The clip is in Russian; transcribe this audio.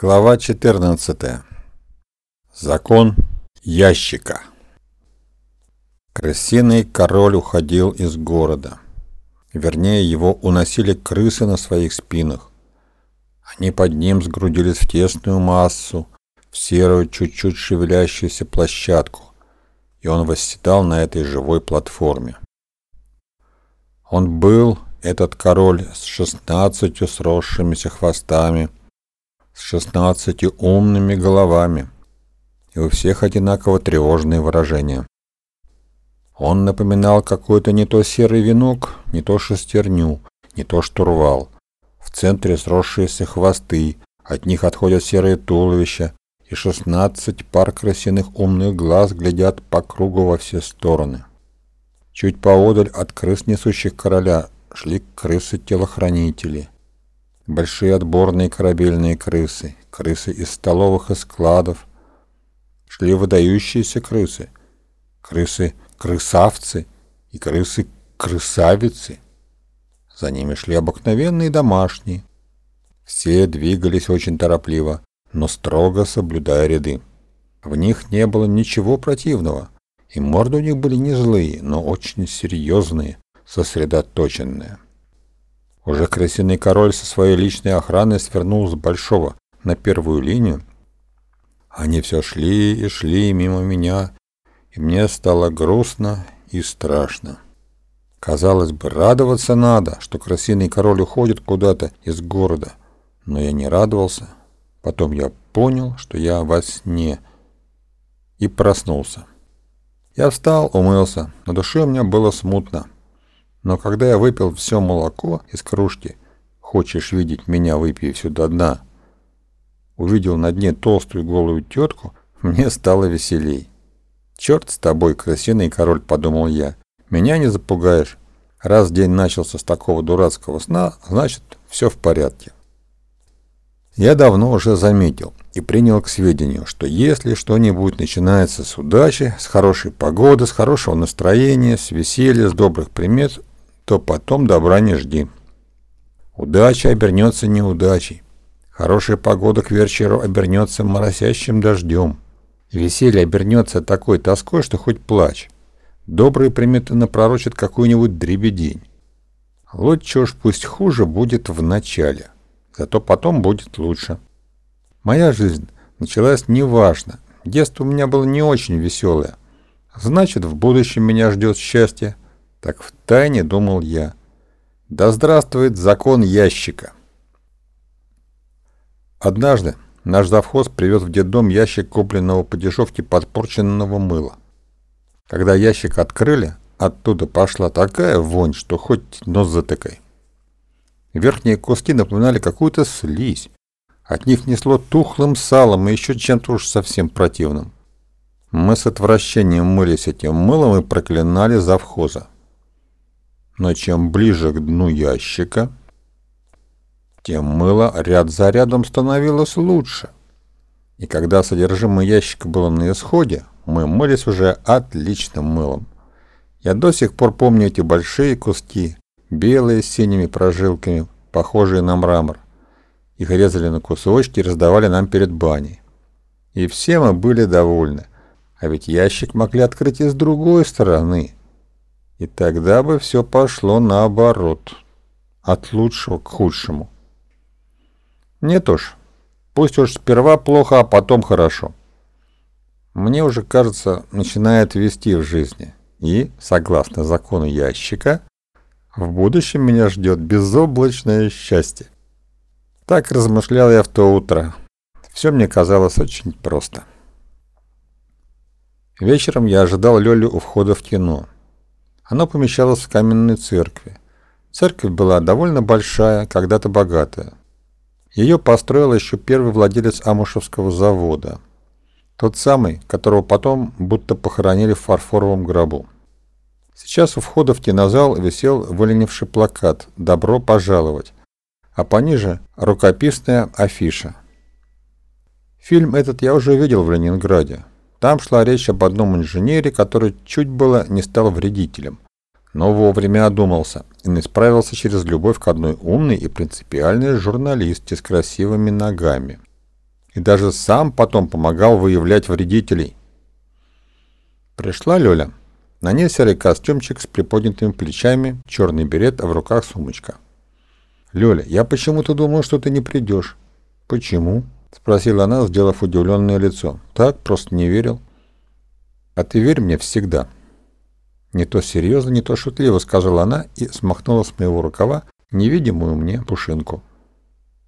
Глава 14. Закон ящика. Крысиный король уходил из города. Вернее, его уносили крысы на своих спинах. Они под ним сгрудились в тесную массу, в серую, чуть-чуть шевелящуюся площадку, и он восседал на этой живой платформе. Он был, этот король, с шестнадцатью сросшимися хвостами, с шестнадцатью умными головами, и у всех одинаково тревожные выражения. Он напоминал какой-то не то серый венок, не то шестерню, не то штурвал. В центре сросшиеся хвосты, от них отходят серые туловища, и шестнадцать пар крысиных умных глаз глядят по кругу во все стороны. Чуть поодаль от крыс, несущих короля, шли крысы-телохранители. Большие отборные корабельные крысы, крысы из столовых и складов. Шли выдающиеся крысы, крысы-крысавцы и крысы-крысавицы. За ними шли обыкновенные домашние. Все двигались очень торопливо, но строго соблюдая ряды. В них не было ничего противного, и морды у них были не злые, но очень серьезные, сосредоточенные. Уже крысиный король со своей личной охраной свернул с Большого на первую линию. Они все шли и шли мимо меня, и мне стало грустно и страшно. Казалось бы, радоваться надо, что крысиный король уходит куда-то из города, но я не радовался. Потом я понял, что я во сне, и проснулся. Я встал, умылся, на душе у меня было смутно. Но когда я выпил все молоко из кружки, хочешь видеть меня, выпей все до дна, увидел на дне толстую голую тетку, мне стало веселей. «Черт с тобой, крысиный король», — подумал я. «Меня не запугаешь. Раз день начался с такого дурацкого сна, значит, все в порядке». Я давно уже заметил и принял к сведению, что если что-нибудь начинается с удачи, с хорошей погоды, с хорошего настроения, с веселья, с добрых примет, то потом добра не жди. Удача обернется неудачей. Хорошая погода к вечеру обернется моросящим дождем. Веселье обернется такой тоской, что хоть плачь. Добрые приметы напророчат какую-нибудь дребедень. Лучше уж пусть хуже будет в начале, зато потом будет лучше. Моя жизнь началась неважно. Детство у меня было не очень веселое. Значит, в будущем меня ждет счастье. Так втайне думал я. Да здравствует закон ящика. Однажды наш завхоз привез в детдом ящик купленного по дешевке подпорченного мыла. Когда ящик открыли, оттуда пошла такая вонь, что хоть нос затыкай. Верхние куски напоминали какую-то слизь. От них несло тухлым салом и еще чем-то уж совсем противным. Мы с отвращением мылись этим мылом и проклинали завхоза. Но чем ближе к дну ящика, тем мыло ряд за рядом становилось лучше. И когда содержимое ящика было на исходе, мы мылись уже отличным мылом. Я до сих пор помню эти большие куски, белые с синими прожилками, похожие на мрамор. Их резали на кусочки и раздавали нам перед баней. И все мы были довольны. А ведь ящик могли открыть и с другой стороны – и тогда бы все пошло наоборот. От лучшего к худшему. Нет уж. Пусть уж сперва плохо, а потом хорошо. Мне уже, кажется, начинает вести в жизни. И, согласно закону ящика, в будущем меня ждет безоблачное счастье. Так размышлял я в то утро. Все мне казалось очень просто. Вечером я ожидал Лёлю у входа в кино. Оно помещалось в каменной церкви. Церковь была довольно большая, когда-то богатая. Ее построил еще первый владелец Амушевского завода. Тот самый, которого потом будто похоронили в фарфоровом гробу. Сейчас у входа в кинозал висел выленивший плакат «Добро пожаловать», а пониже рукописная афиша. Фильм этот я уже видел в Ленинграде. Там шла речь об одном инженере, который чуть было не стал вредителем, но вовремя одумался и не справился через любовь к одной умной и принципиальной журналистке с красивыми ногами. и даже сам потом помогал выявлять вредителей. Пришла Лёля. На ней серый костюмчик с приподнятыми плечами, черный берет, а в руках сумочка. «Лёля, я почему-то думал, что ты не придешь». «Почему?» — спросила она, сделав удивленное лицо. «Так, просто не верил». «А ты верь мне всегда». Не то серьезно, не то шутливо, сказала она и смахнула с моего рукава невидимую мне пушинку.